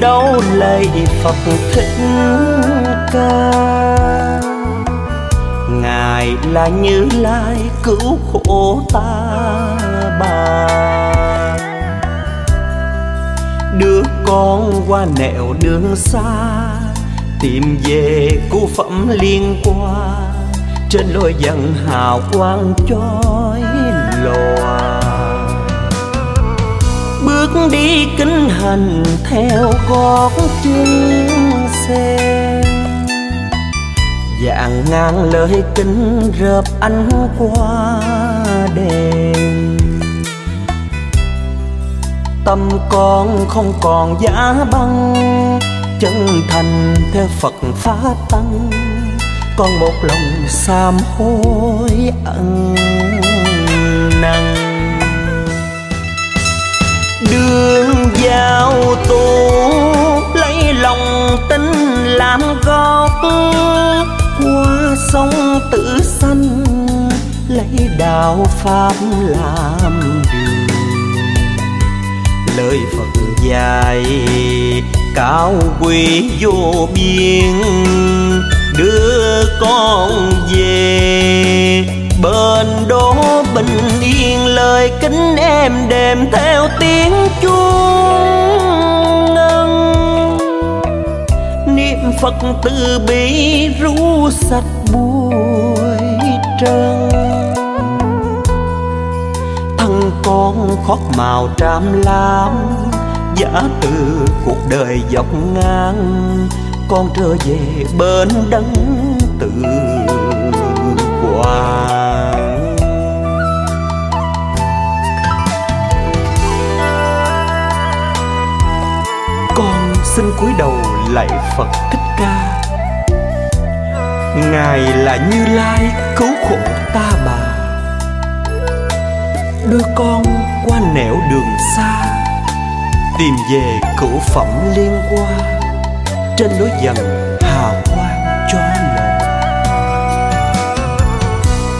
đâu lạy phật thích ca. Ngài là như lai, cứu khổ ta bà. Đứa con qua nẻo đường xa, tìm về cú phẩm liên qua trên lối dần hào quang chói. Bước đi kinh hành theo gót chân xe. Dạng ngang lời kinh rợp anh qua đèn. Tâm con không còn giá băng, chân thành theo phật pháp tăng. Con một lòng sám hối ăn năng đường giao tù, lấy lòng tin làm gót qua sông tử sanh lấy đạo pháp làm đường. Lời phật dài cao quý vô biên, đưa con về bên đó bình yên, lời kính em đềm theo tiếng chuông ngân. Niệm phật từ bi ru sạch bụi trần. Thân con khót màu tràm lam, giả từ cuộc đời dọc ngang. Con trở về bên đấng tự quang. Xin cúi đầu lạy phật thích ca. Ngài là như lai cứu khổ ta bà đưa con qua nẻo đường xa, tìm về cửu phẩm liên qua trên lối dần hào quang cho lòng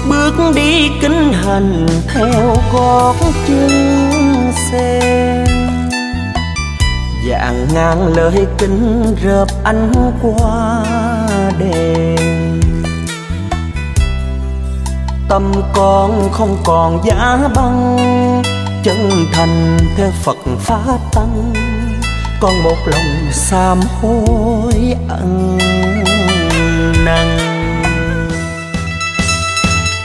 bước đi kinh hành theo gót chân xe dạng ngang lời kinh rợp ánh qua đèn. Tâm con không còn giá băng, chân thành theo phật pháp tăng. Con một lòng sám hối ăn năn.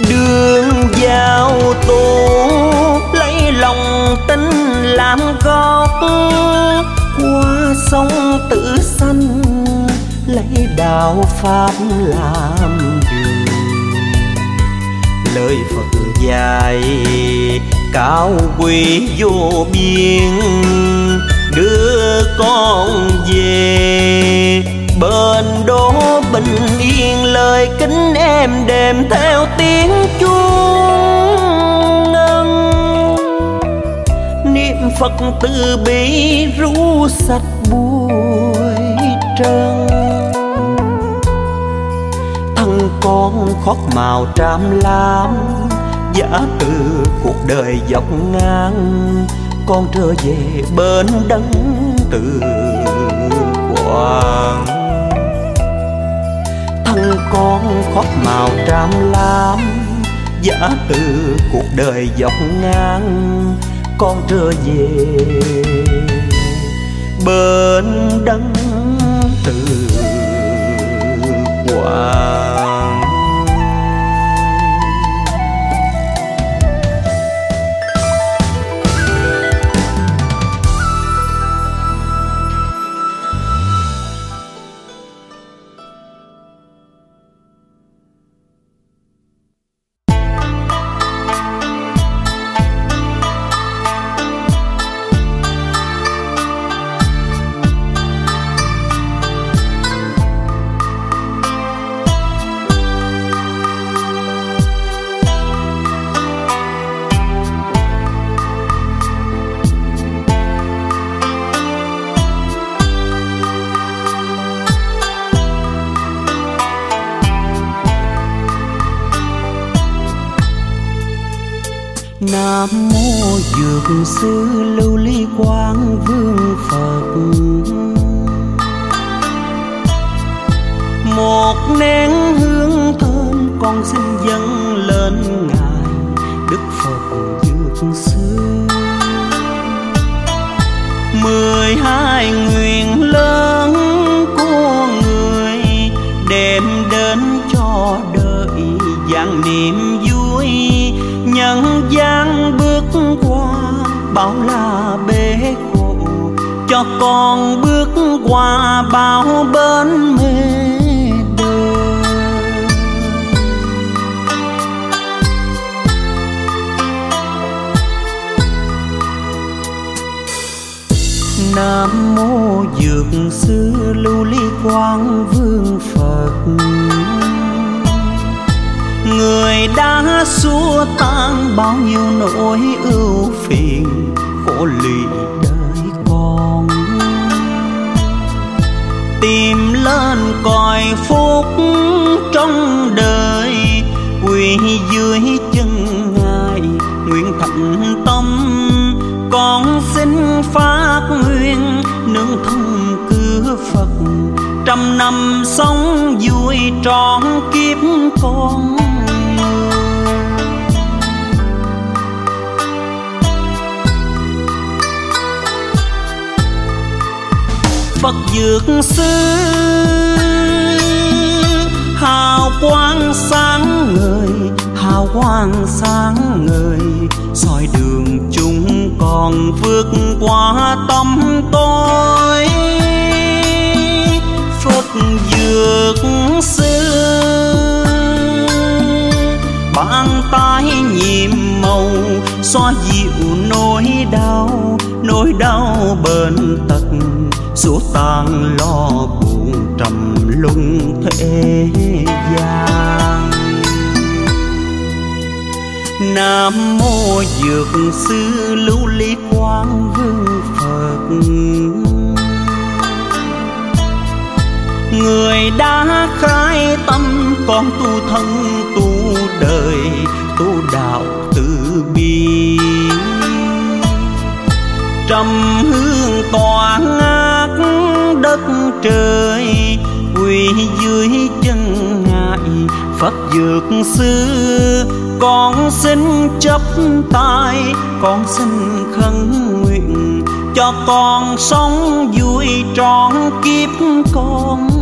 Đường giao tu lấy lòng tin làm gốc tử sanh lấy đạo pháp làm đường. Lời phật dài cao quý vô biên, đưa con về bên đó bình yên. Lời kính em đềm theo tiếng chuông ngân niệm phật từ bi ru sạch buổi trăng, thằng con khót màu tràm lam giả từ cuộc đời dọc ngang. Con trở về bên đấng từ quang Thằng con khót màu tràm lam giả từ cuộc đời dọc ngang. Con trở về bên đấng từ quả. nam mô dược sư lưu ly quang vương phật. Một nén hương thơm con xin dâng lên ngài, đức phật dược sư. Mười hai nguyện lớn của người đem đến cho đời giảng niệm bao la bế khổ, cho con bước qua bao bến mê nam mô dược sư lưu ly quang vương phật. Người đã xua tan bao nhiêu nỗi ưu phiền khổ lụy đời con tìm lên cõi phúc trong đời, quỳ dưới chân ngài, nguyện thành tâm. Con xin phát nguyện nương thân cứu Phật. Trăm năm sống vui trọn kiếp con. Phật dược sư. Hào quang sáng ngời, hào quang sáng ngời. Soi đường chúng còn vượt qua tâm tôi. Phật dược sư. Bàn tay nhiệm màu, xoa dịu nỗi đau nỗi đau bệnh tật xua tan lo buồn trầm lung thế gian. Nam mô dược sư lưu ly quang vương Phật. Người đã khai tâm con tu thân tu đời, tu đạo từ bi. Trầm hương tỏa ngát đất trời, quỳ dưới chân ngài. Phật dược sư, con xin chấp tay, con xin khấn nguyện cho con sống vui trọn kiếp con.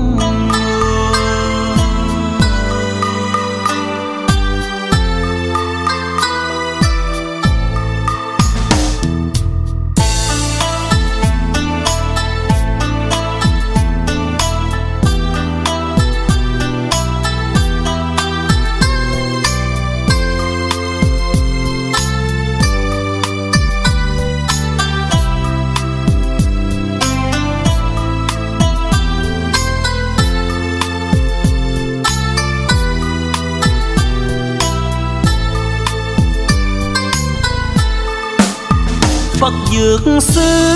Phật dược sư.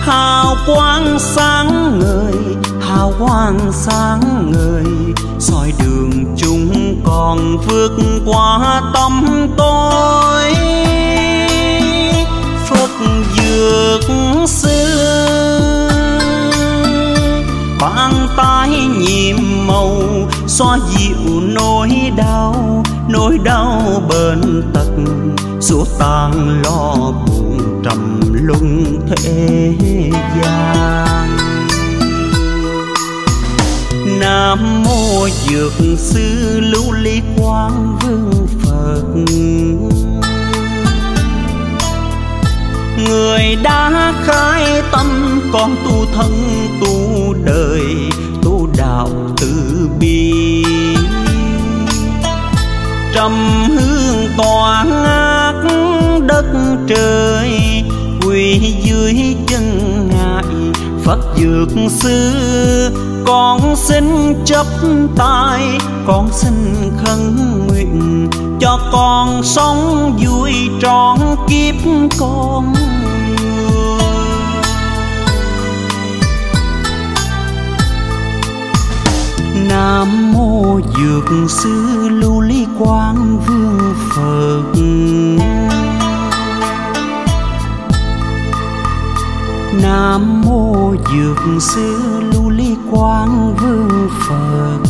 Hào quang sáng ngời, hào quang sáng ngời. Soi đường chúng còn vượt qua tâm tôi. Phật dược sư. Bàn tay nhiệm màu, xoa dịu nỗi đau nỗi đau bệnh tật xua tan lo buồn trầm luân thế gian. Nam mô dược sư lưu ly quang vương phật. Người đã khai tâm con tu thân tu đời, tu đạo từ bi. Trầm hương tỏa đất trời, quỳ dưới chân ngài. Phật dược sư, con xin chấp tay, con xin khấn nguyện cho con sống vui trọn kiếp con Nam mô dược sư lưu ly quang vương Phật. Nam mô dược sư lưu ly quang vương Phật.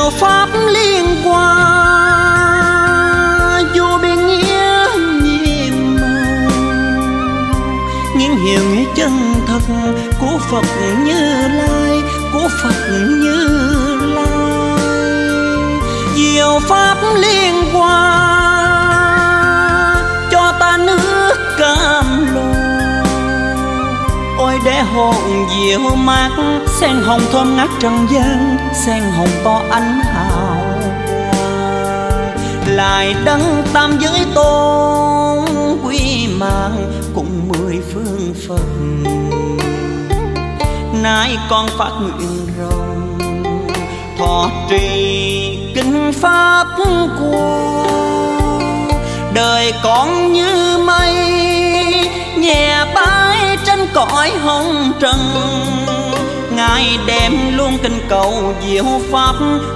Diệu pháp liên quan vô biên nghĩa nhiệm màu, những hiểu nghĩa chân thật của phật như lai, của phật như lai. diệu pháp liên hoa ôi hồn diệu mát. Sen hồng thơm ngát trần gian, sen hồng to ánh hào. Lại đấng tam giới tôn quy mạng, cùng mười phương phật. Nay con phát nguyện rồng, thọ trì kinh pháp của. Đời con như mây, nhẹ bay cõi hồng trần, ngài đem luôn kinh cầu diệu pháp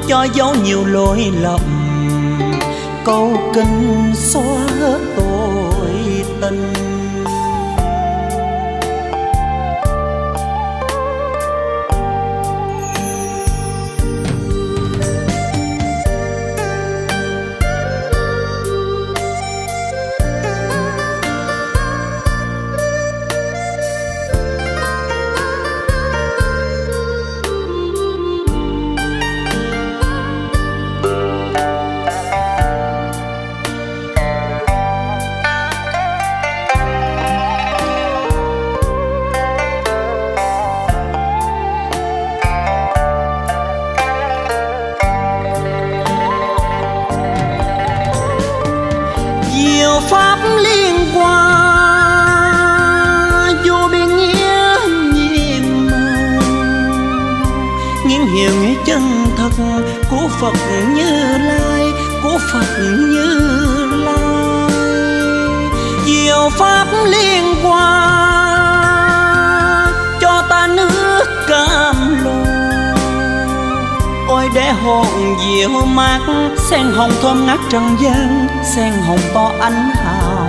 cho dấu nhiều lỗi lầm. Câu kinh xóa hết pháp liên quan. Vô biên nghĩa nhiệm màu nghiêng hiểu nghĩa chân thật của phật như lai, của phật như lai. Diệu pháp liên quan. Hồn diệu mát. Sen hồng thơm ngát trần gian, sen hồng to ánh hào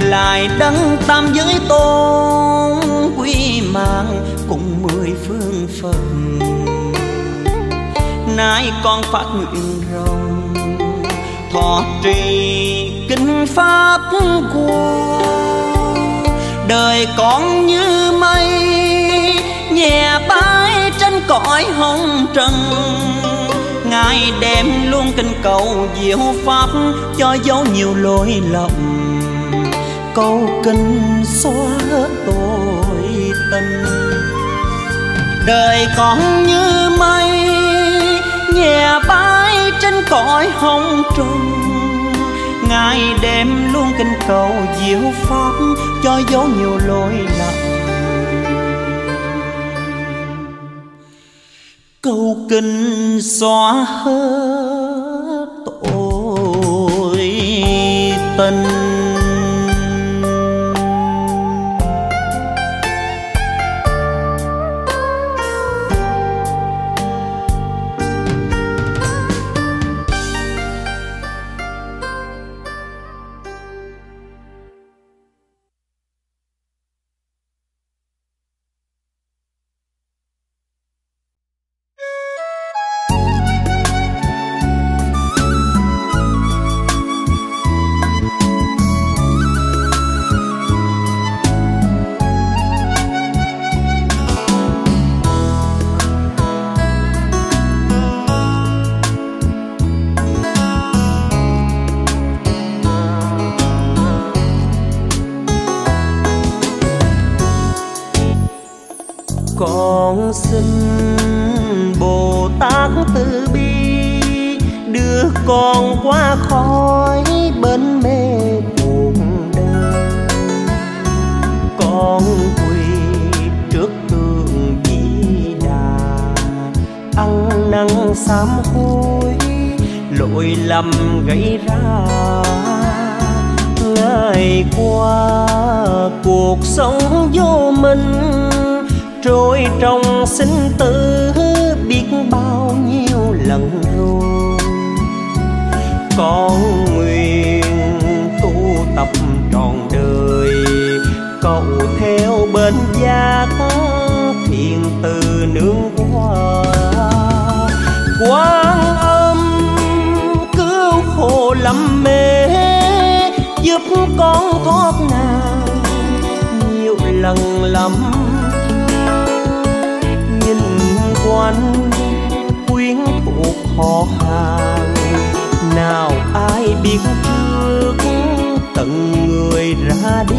lại đấng tam giới tôn quy mạng, cùng mười phương phật. Nay con phát nguyện rồng, thọ trì kinh pháp của đời con như mây, nhẹ bay cõi hồng trần. Ngài đem luôn kinh cầu diệu pháp cho dấu nhiều lỗi lầm. Câu kinh xóa tội tình. Đời con như mây, nhẹ bay trên cõi hồng trần. Ngài đem luôn kinh cầu diệu pháp cho dấu nhiều lỗi lầm. Kinh xóa hết tội tình lầm gây ra. Ngày qua, cuộc sống vô minh, trôi trong sinh tử biết bao nhiêu lần rồi. Con khổ mê. Giúp con thoát nạn, nhiều lần lắm. Nhìn quanh quyến thuộc họ hàng. Nào ai biết trước tận người ra đi?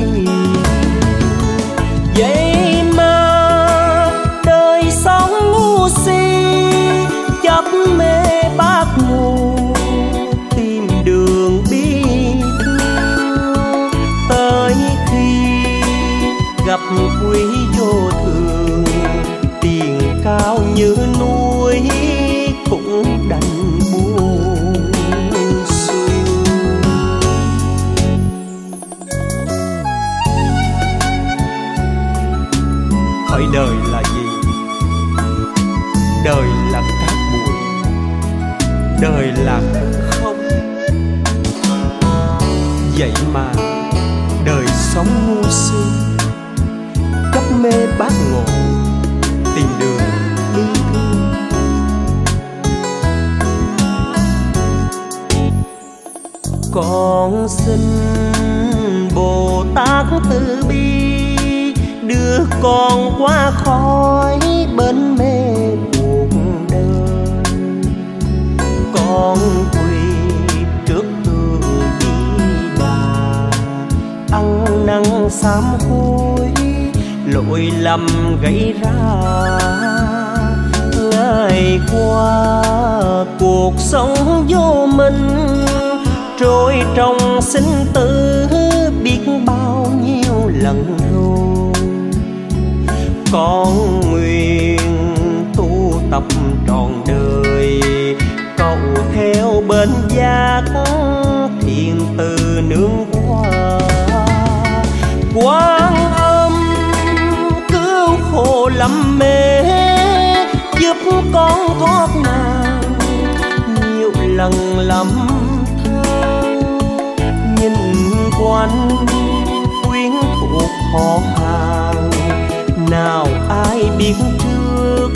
Bác bát ngộ tìm đường đi thương con xin bồ tát từ bi đưa con qua khỏi bụi lầm gây ra. Ngày qua, cuộc sống vô minh, trôi trong sinh tử biết bao nhiêu lần rồi. Con nguyện tu tập trọn đời, cầu theo bên giác thiền từ nương qua qua đam mê, giúp con thoát nạn, nhiều lần lắm than, nhìn quanh quyến thuộc họ hàng, nào ai biết trước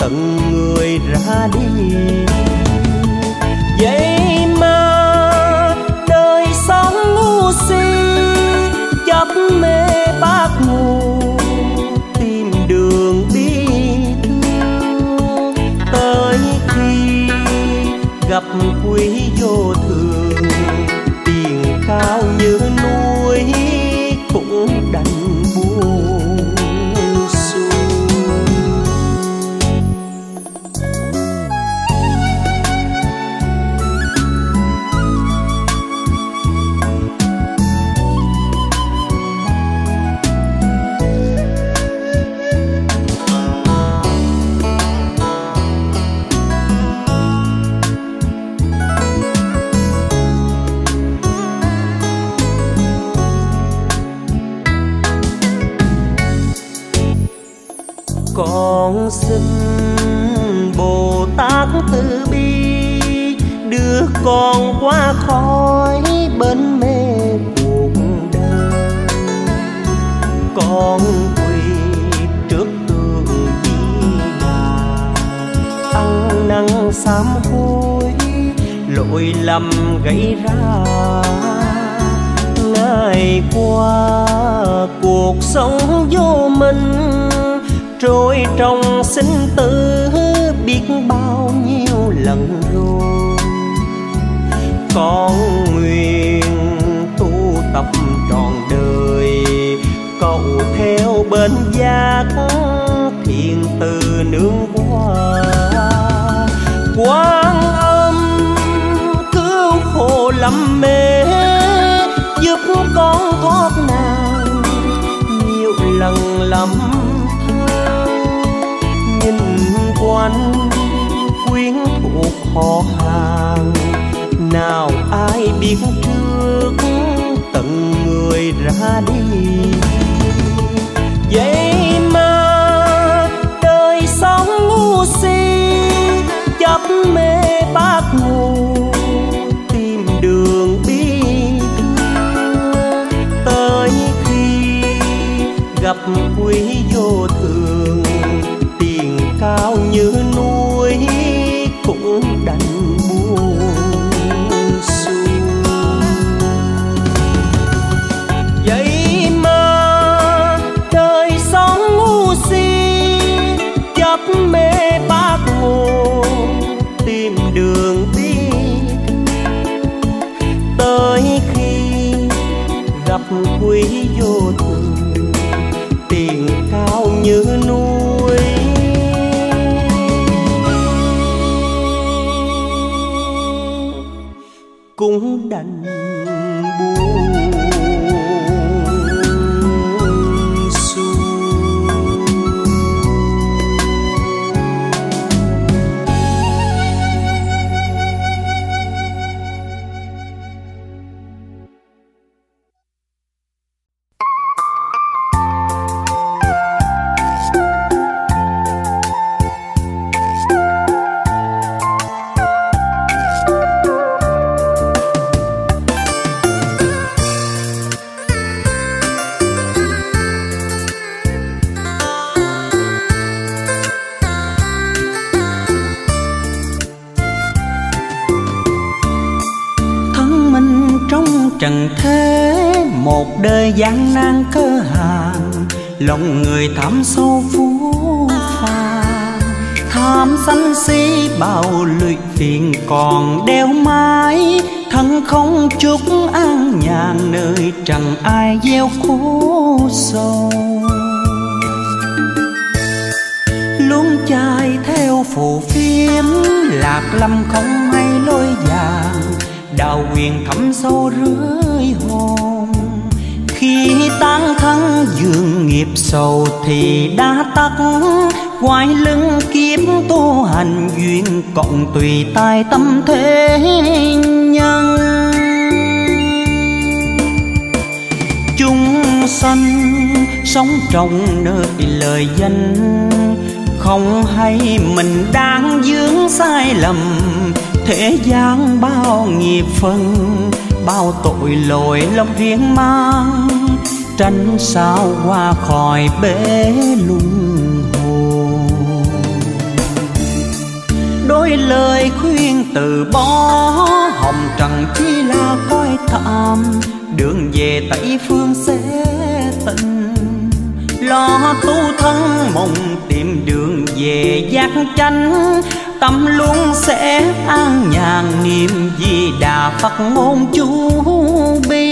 tận người ra đi. Vậy mà đời sống ngu si chấp mê bác ngù quý vô thường. Tiền cao như núi lỗi lầm gây ra. Ngày qua, cuộc sống vô minh trôi trong sinh tử biết bao nhiêu lần rồi. Con nguyện tu tập trọn đời, cầu theo bên giác thiền từ nương qua. Quán lắm mê. Giúp con thoát nạn, nhiều lần lắm nhìn quanh quyến thuộc họ hàng, nào ai biết trước tận người ra đi. Vậy mà đời sống ngu si, chấp quý vô thường. Tiền cao như núi cũng đành buông xuống vậy mà đời sống ngu si chấp mê bát ngộ tìm đường đi. Tới khi gặp quý vô thường như núi. Cũng đành buông lòng người tham sâu phú phàng tham sân si bao lụy phiền còn đeo mãi. Thân không chúc an nhàn nơi chẳng ai gieo khổ sầu. Luôn chạy theo phù phiếm, lạc lâm không hay lối vàng đào quyền thẳm sâu rưới hồn khi tan thân dương nghiệp sầu thì đã tắt. Quay lưng kiếp tu hành duyên cộng tùy tai tâm thế nhân. Chúng sanh sống trong nơi lời danh, không hay mình đang dướng sai lầm. Thế gian bao nghiệp phân, bao tội lỗi lòng riêng mang tránh sao qua khỏi bể luân hồ đôi lời khuyên từ bỏ hồng trần chỉ là coi tạm đường về tây phương sẽ tình lo tu thân mong tìm đường về giác chánh, tâm luôn sẽ an nhàn. Niềm gì đà phật ngôn chú bi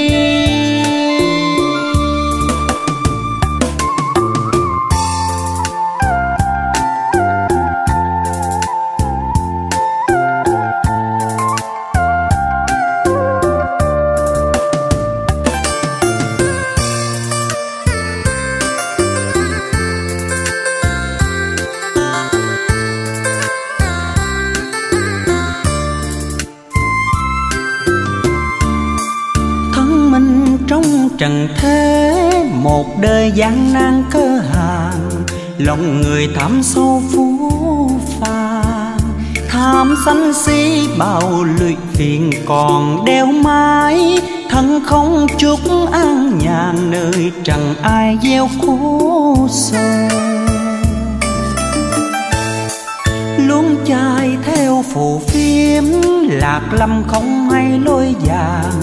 gian nan cơ hàng, lòng người thắm sâu phú phàng. Tham sân si bao lụy phiền còn đeo mãi thân không chút an nhàn nơi chẳng ai gieo khổ sầu luôn chạy theo phù phiếm, lạc lâm không hay lối vàng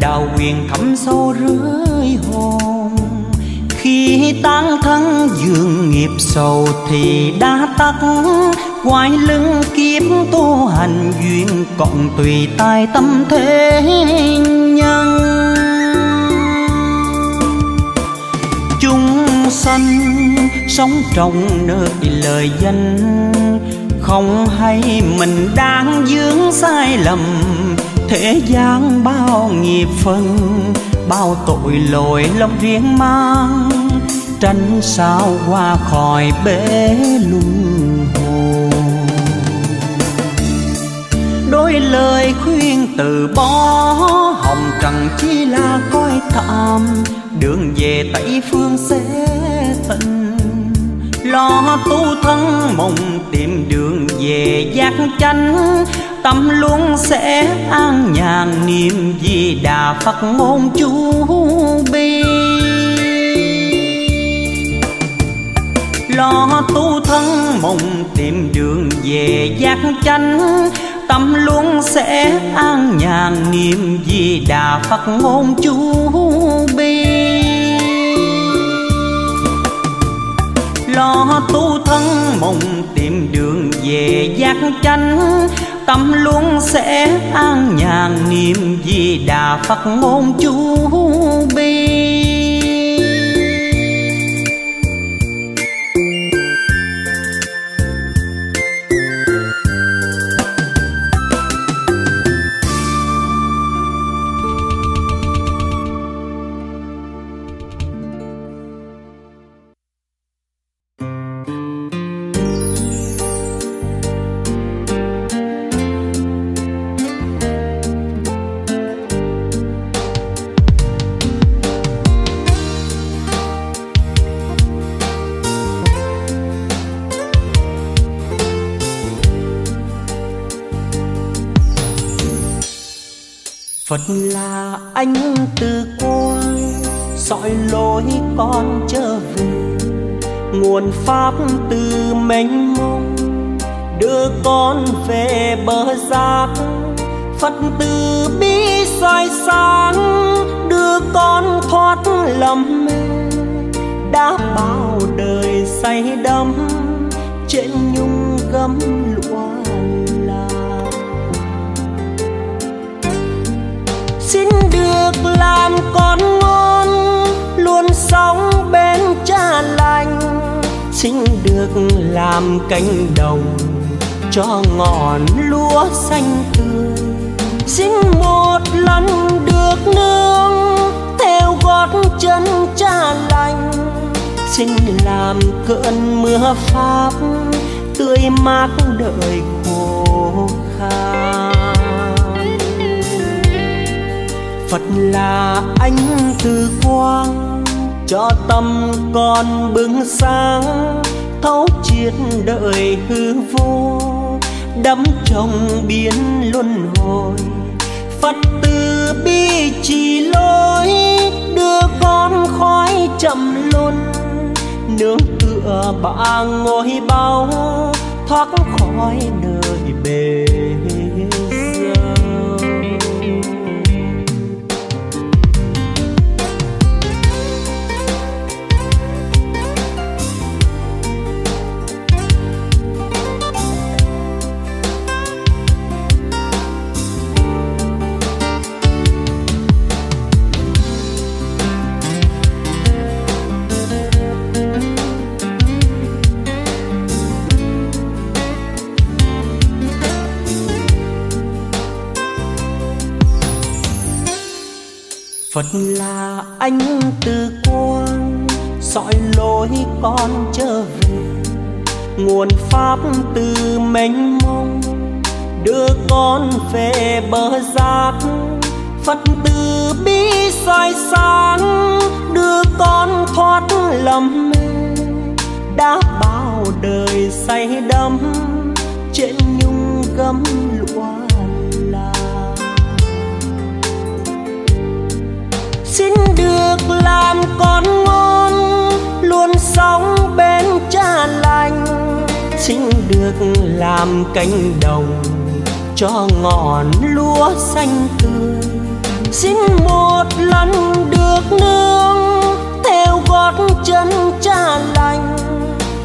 đào quyền thắm sâu rưới hồn khi tan thân dương nghiệp sầu thì đã tắt. Quay lưng kiếp tu hành duyên cộng tùy tai tâm thế nhân. Chúng sanh sống trong nơi lời danh, không hay mình đang dướng sai lầm. Thế gian bao nghiệp phân, bao tội lỗi lòng riêng mang tránh sao qua khỏi bể luân hồi đôi lời khuyên từ bỏ hồng trần chỉ là coi tạm đường về tây phương sẽ tận. Lo tu thân mong tìm đường về giác chánh, tâm luôn sẽ an nhàn niềm gì đà phật ngôn chú bi lo tu thân, mong tìm đường về giác chánh. Tâm luôn sẽ an nhàn niệm di đà phật ngôn chú bi. Lo tu thân, mong tìm đường về giác chánh. Tâm luôn sẽ an nhàn niệm di đà phật ngôn chú bi. Phật là anh từ quan soi lối con trở về. Nguồn pháp từ mênh mông, đưa con về bờ giác Phật từ bi soi sáng, đưa con thoát lầm mê. Đã bao đời say đắm trên nhung gấm được làm con ngon, luôn sống bên cha lành. Xin được làm cánh đồng cho ngọn lúa xanh tươi. Xin một lần được nương theo gót chân cha lành. Xin làm cơn mưa pháp tươi mát đời cuộc Phật là ánh từ quang, cho tâm con bừng sáng, thấu triệt đời hư vô, đắm trong biến luân hồi. Phật từ bi chỉ lối, đưa con khói chậm luân, nương tựa ba ngồi bao, thoát khỏi đời Phật là anh từ quang, soi lối con trở về. Nguồn pháp từ mênh mông, đưa con về bờ giác. Phật từ bi soi sáng, đưa con thoát lầm mê. Đã bao đời say đắm trên nhung gấm được làm con ngon, luôn sống bên cha lành. Xin được làm cánh đồng cho ngọn lúa xanh tươi. Xin một lần được nương theo gót chân cha lành.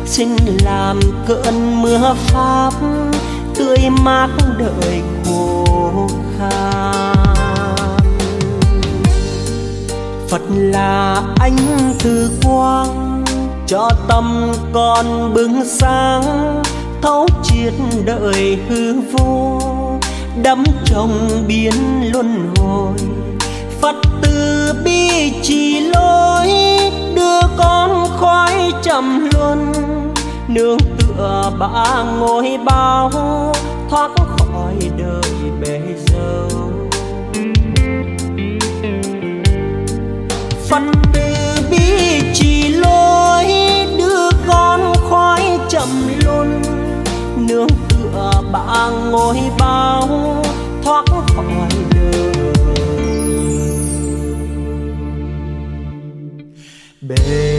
Xin làm cơn mưa pháp tươi mát đời khô khan Phật là ánh từ quang, cho tâm con bừng sáng, thấu triệt đời hư vô. Đắm trong biến luân hồi, phật từ bi chỉ lối, đưa con khoái trầm luân. Nương tựa ba ngôi bao, thoát phật từ bi chỉ lối đưa con khoái trầm luân nương tựa bà ngồi bao thoát khỏi đời. Bề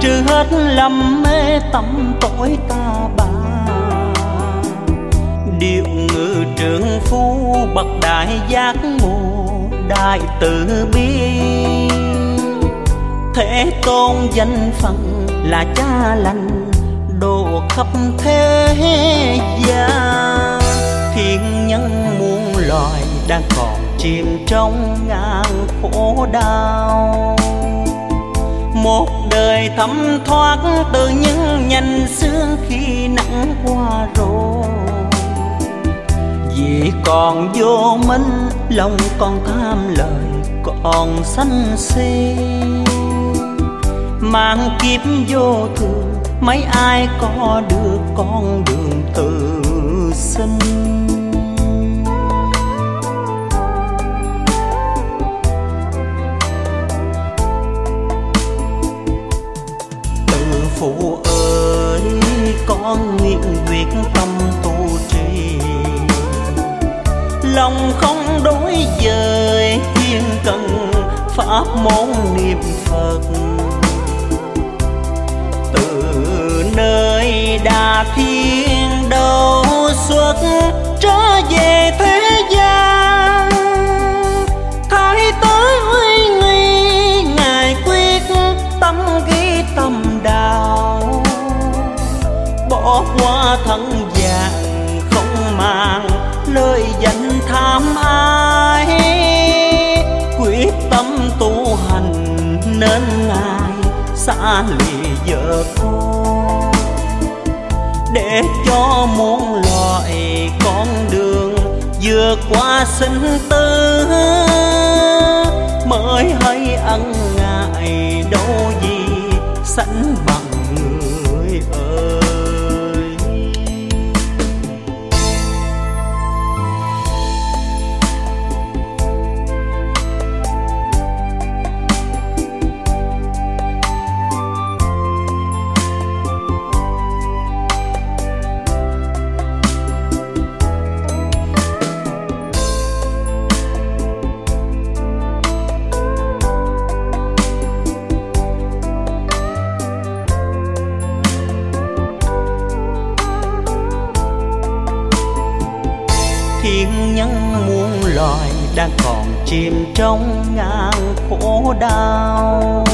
trừ hết lầm mê tâm tội ta bà điệu ngự trường phu bậc đại giác ngộ đại từ bi. Thế tôn danh phận là cha lành, độ khắp thế gian. Thiên nhân muôn loài đang còn chìm trong ngàn khổ đau. Một đời thấm thoát từ những nhành xương khi nắng qua rồi vì còn vô minh, lòng còn tham lời còn sanh si. Mang kiếp vô thường, mấy ai có được con đường tự sinh. Con nguyện quyết tâm tu trì lòng không đối dời thiên cần, pháp môn niệm phật. Từ nơi đà thiên đầu xuất, trở về thế gian. Xa lìa vợ con để cho muôn loài con đường vượt qua sinh tử mới hay ân ngại đâu gì sánh bằng chìm trong ngàn khổ đau.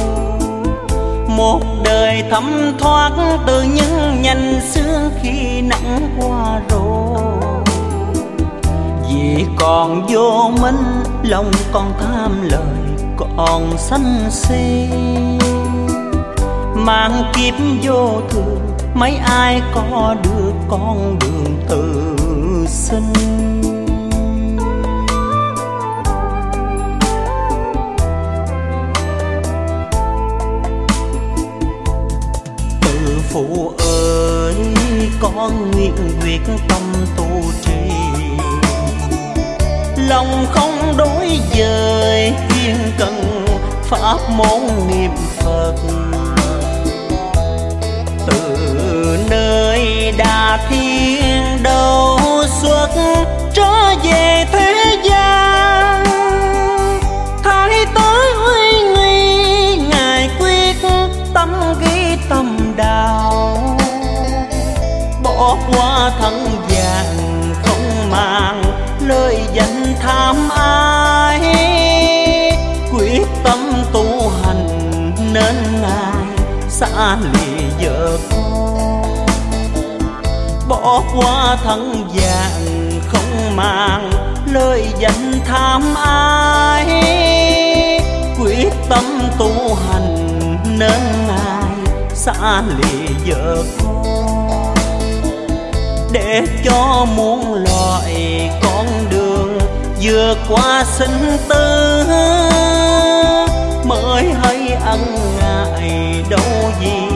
Một đời thấm thoát từ những nhành xưa khi nắng qua rồi. Vì còn vô minh, lòng còn tham lời còn sân si. Mang kiếp vô thường, mấy ai có được con đường tự sinh? Con nguyện quyết tâm tu trì. Lòng không đối dời duyên cần pháp môn niệm phật. Qua thân vàng, không mang lời danh tham ai. Quyết tâm tu hành nên ngài xa lìa vợ con để cho muôn loài con đường vừa qua sinh tử, mới hay ân ngại đâu gì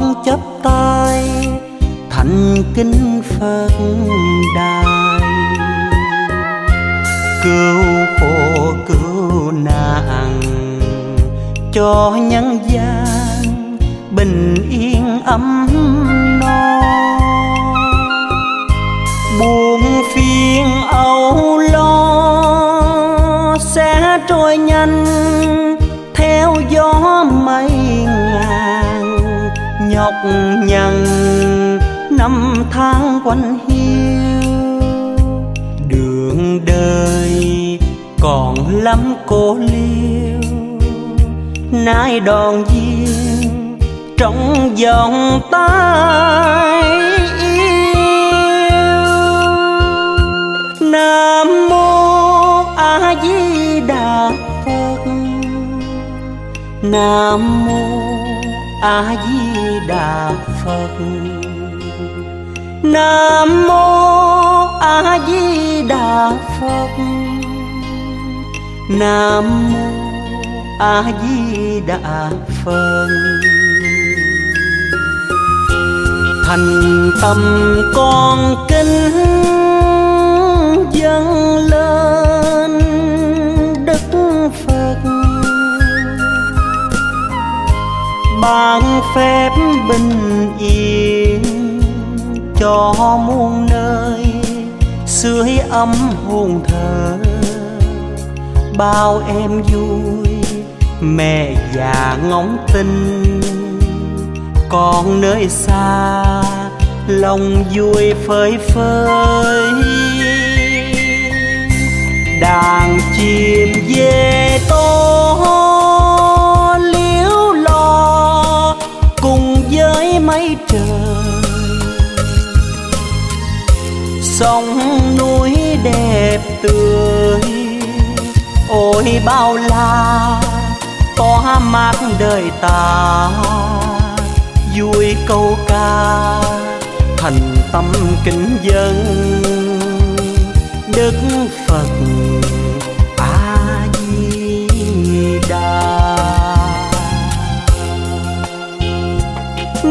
con chấp tay thành kinh phật đài cứu khổ cứu nạn cho nhân nhằn. Năm tháng quanh hiu, đường đời còn lắm cô liêu. Nay đòn duyên trong vòng tay yêu. Nam mô a di đà phật. Nam mô a di đà phật. Nam mô a di đà phật. Nam mô a di đà phật. Thành tâm con kính dâng lên. Ban phép bình yên cho muôn nơi. Sưởi ấm hồn thờ, bao em vui, mẹ già ngóng tin. Con nơi xa, lòng vui phơi phới. Đàn chim về trời. Sông núi đẹp tươi, ôi bao la, có mát đời ta. Vui câu ca, thành tâm kính dân, đức phật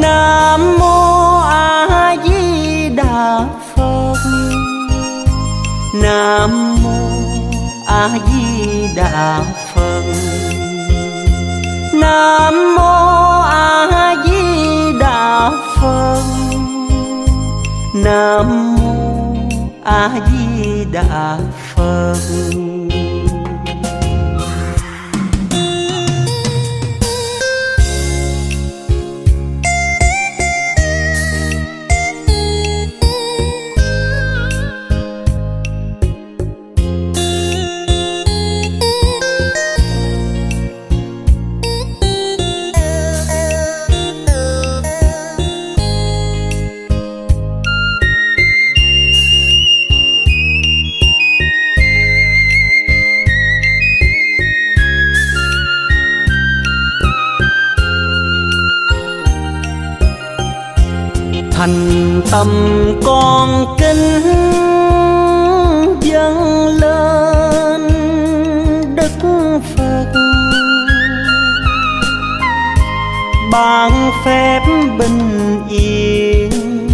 nam mô a di đà phật. Nam mô a di đà phật. Nam mô a di đà phật. Nam mô a di đà phật. Thầm con kính dâng lên đức phật. Ban phép bình yên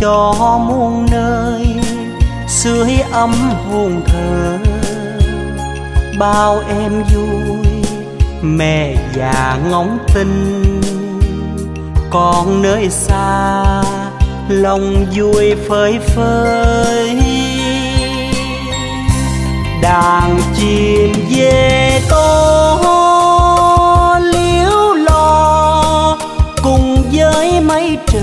cho muôn nơi, sưởi ấm hồn thờ, bao em vui, mẹ già ngóng tin con nơi xa lòng vui phơi phới. Đàn chim về có liếu lo cùng với mây trời.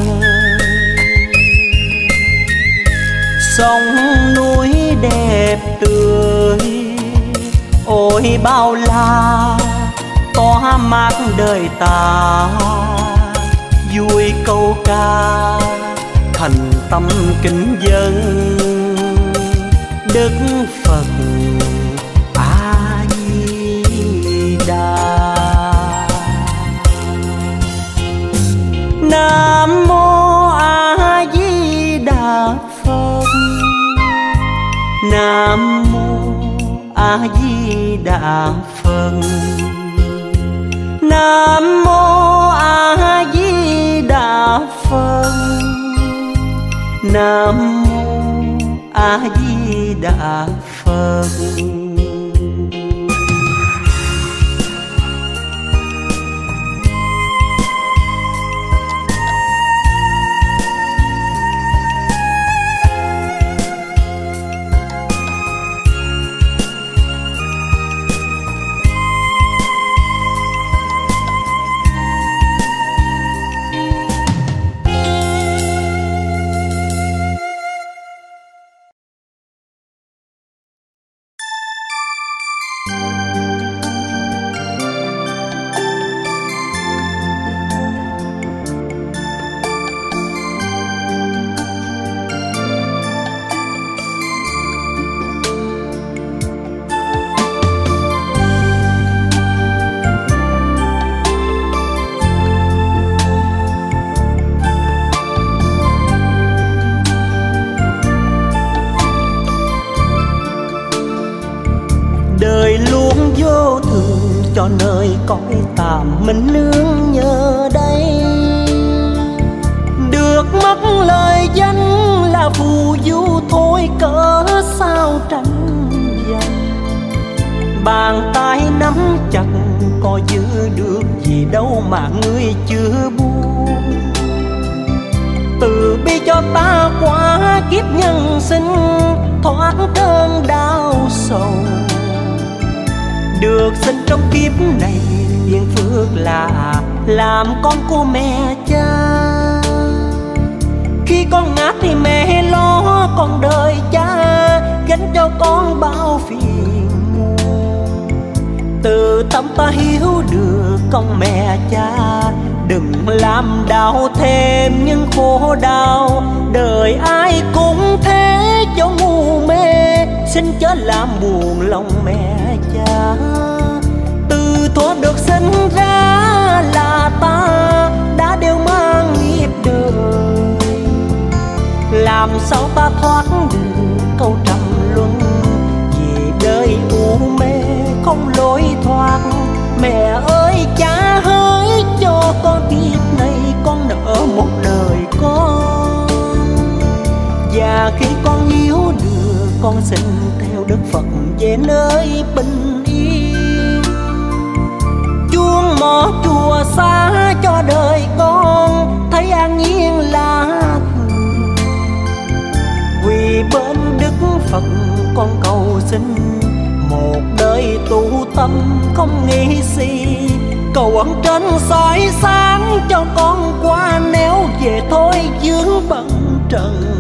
Sông núi đẹp tươi, ôi bao la, có mát đời ta. Vui câu ca thành tâm kính dân. Đức phật a di đà. Nam mô a di đà phật. Nam mô a di đà phật. Nam mô a di đà phật nam mô a di đà phật. Bàn tay nắm chặt, có giữ được gì đâu mà ngươi chưa buông. Từ bi cho ta qua kiếp nhân sinh, thoát cơn đau sầu. Được sinh trong kiếp này yên phước là làm con của mẹ cha. Khi con ngã thì mẹ lo con đời cha, gánh cho con bao phiền từ tâm ta hiểu được con mẹ cha. Đừng làm đau thêm những khổ đau. Đời ai cũng thế cho ngu mê. Xin chớ làm buồn lòng mẹ cha. Từ thuở được sinh ra là ta đã đều mang nghiệp đời. Làm sao ta thoát được câu trầm luân? Vì đời u mê không lối thoát. Mẹ ơi, cha hỡi cho con kiếp này, con nợ một đời con. Và khi con yếu được con xin theo đức phật về nơi bình yên. Chuông mỏ chùa xa cho đời con, thấy an nhiên là thường. Quỳ bên đức phật, con cầu xin một nơi tu tâm không nghĩ gì. Cầu ẩn trên soi sáng cho con qua. Nếu về thôi, dướng bận trần.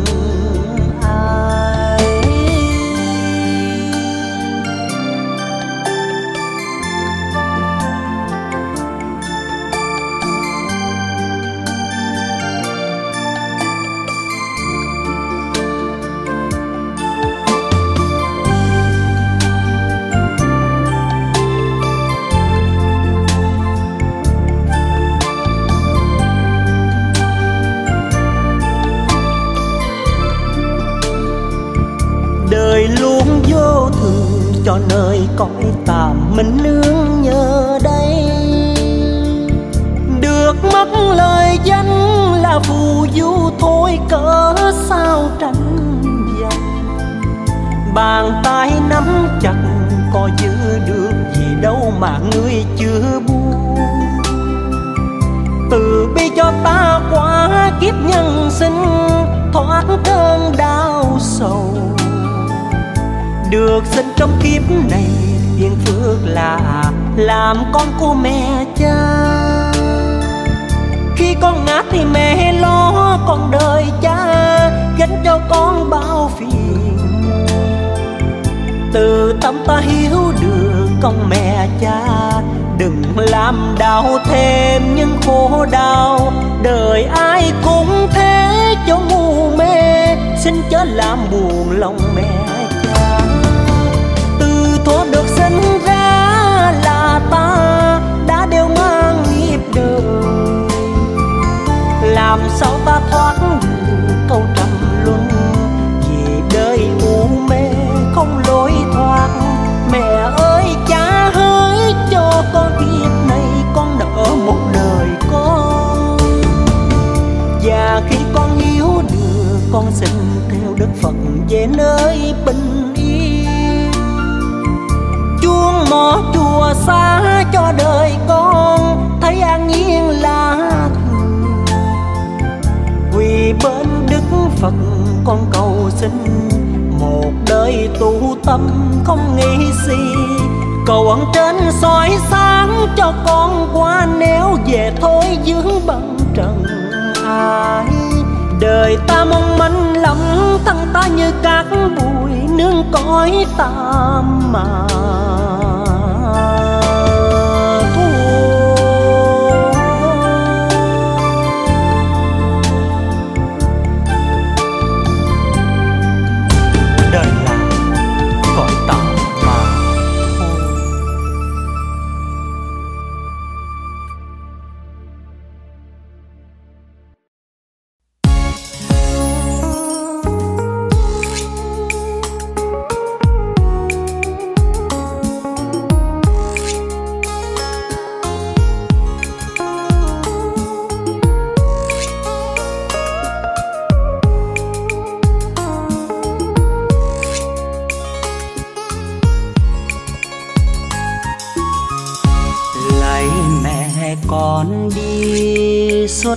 Làm con của mẹ cha. Khi con ngã thì mẹ lo con đời cha, gánh cho con bao phiền. Từ tâm ta hiểu được con mẹ cha, đừng làm đau thêm những khổ đau. Đời ai cũng thế, cho mù mê, xin chớ làm buồn lòng mẹ làm sao ta thoát được câu trầm luân? Vì đời u mê không lối thoát. Mẹ ơi, cha hỡi, cho con kiếp này con nợ một đời con. Và khi con yếu được con xin theo đức phật về nơi bình yên. chuông mỏ chùa xa cho đời phật con cầu xin một đời tu tâm không nghĩ gì cầu ẩn trên soi sáng cho con qua nếu về thôi dướng bằng trần ai đời ta mong manh lắm, thân ta như cát bụi, nương cõi tạm mà.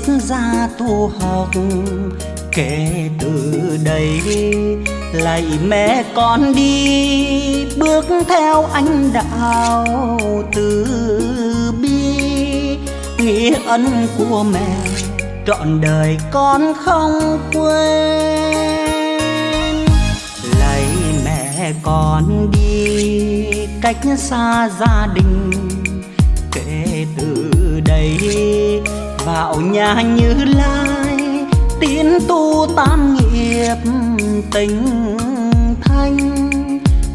Xuất gia tu học kể từ đây lạy mẹ con đi, bước theo anh đạo từ bi. Nghĩa ân của mẹ, trọn đời con không quên. Lạy mẹ con đi cách xa gia đình. Kể từ đây vào nhà như lai tiến tu tam nghiệp tình thanh.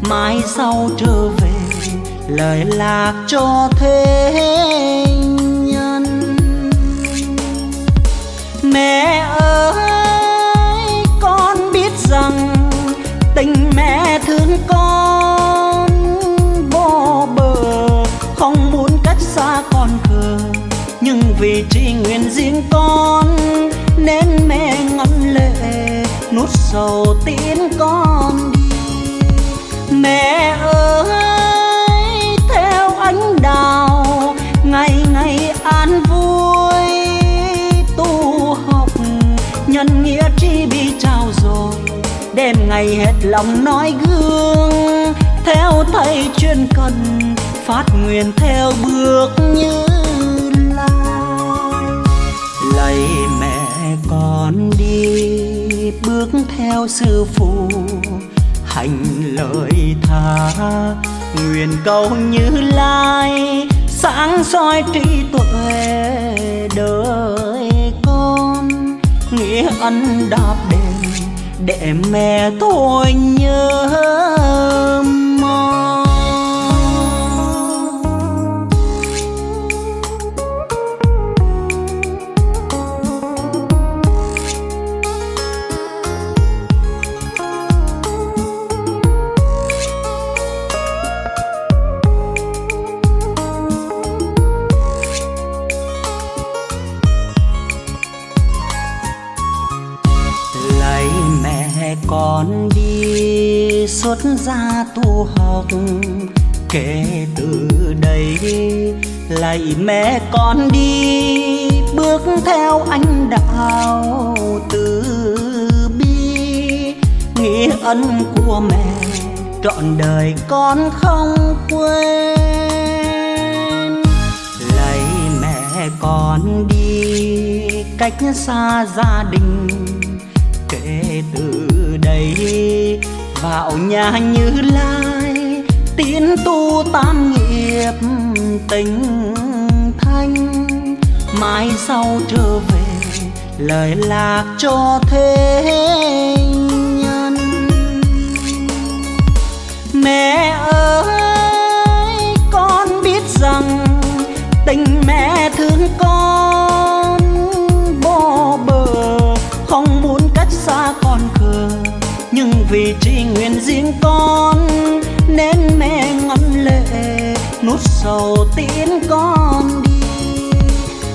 Mai sau trở về, lời lạc cho thế nhân. Mẹ ơi, con biết rằng tình mẹ thương con vô bờ, không muốn cách xa con khờ, nhưng vì con, nên mẹ ngăn lệ, nuốt sầu tiễn con đi. Mẹ ơi, theo ánh đào, ngày ngày an vui, tu học nhân nghĩa tri bi trao rồi đêm ngày hết lòng nói gương, theo thầy chuyên cần, phát nguyện theo bước như bước theo sư phụ. Hành lời tha, nguyện cầu như lai, sáng soi trí tuệ đời con. Nghĩa ân đáp đền, để mẹ tôi nhớ xuất gia tu học. Kể từ đây lạy mẹ con đi, bước theo anh đạo từ bi. Nghĩa ân của mẹ trọn đời con không quên. Lạy mẹ con đi cách xa gia đình. Kể từ đây vào nhà như lai, tiến tu tam nghiệp tình thanh. Mai sau trở về, lời lạc cho thế nhân. Mẹ ơi, con biết rằng tình mẹ thương con. Vì tri nguyện riêng con, nên mẹ ngân lệ, nuốt sầu tiễn con đi.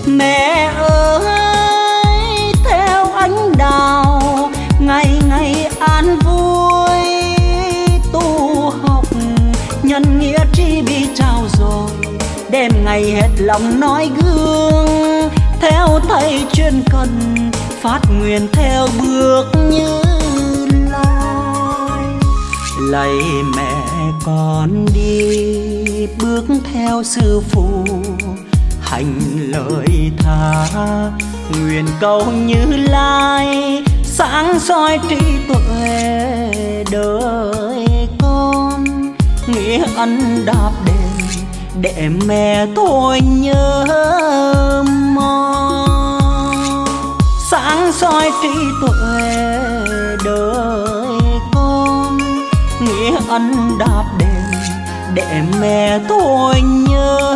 Mẹ ơi, theo ánh đào, ngày ngày an vui, tu học nhân nghĩa tri bi trao rồi đêm ngày hết lòng nói gương, theo thầy chuyên cần, phát nguyện theo bước như lạy mẹ con đi bước theo sư phụ, hành lời tha. Nguyện cầu như lai, sáng soi trí tuệ đời con. Nghĩa ân đáp đền để mẹ tôi nhớ mong sáng soi trí tuệ đời ăn đạp đèn để mẹ tôi nhớ